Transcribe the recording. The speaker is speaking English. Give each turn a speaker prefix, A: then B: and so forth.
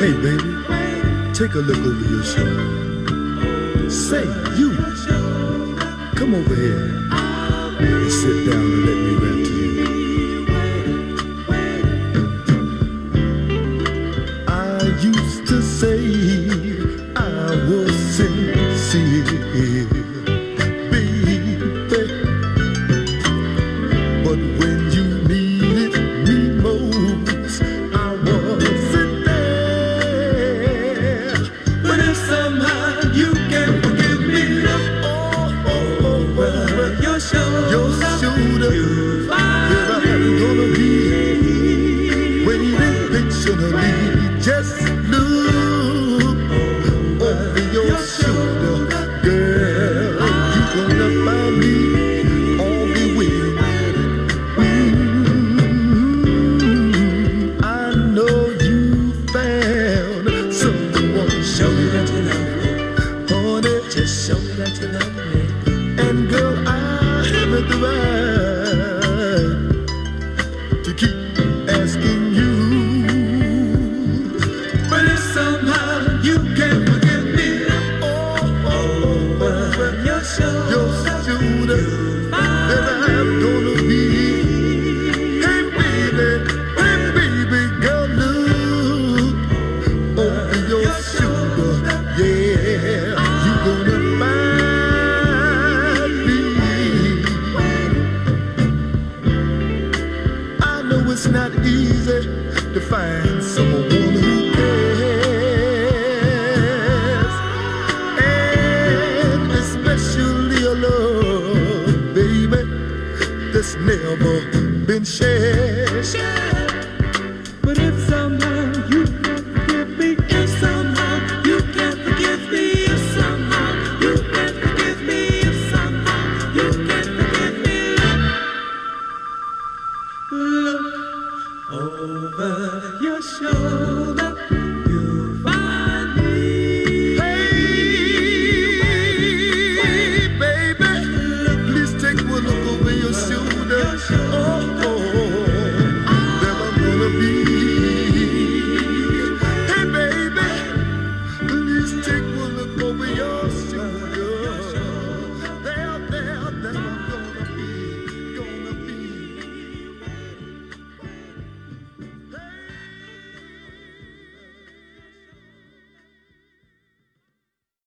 A: Hey, baby, take a look over your shoulder. Say, you, come over here and sit down and let me rap to you. I used to say I was sincere. I'm gonna be waiting. Just look over your shoulder, girl. You find me on the way. Mm, I know you found someone show me that you love me. Just show me that you love me, it's not easy to find someone that's never been shared. But if somehow you can forgive me, if somehow you can forgive me, if somehow you can forgive me, if somehow you can forgive me, look, look over your shoulder.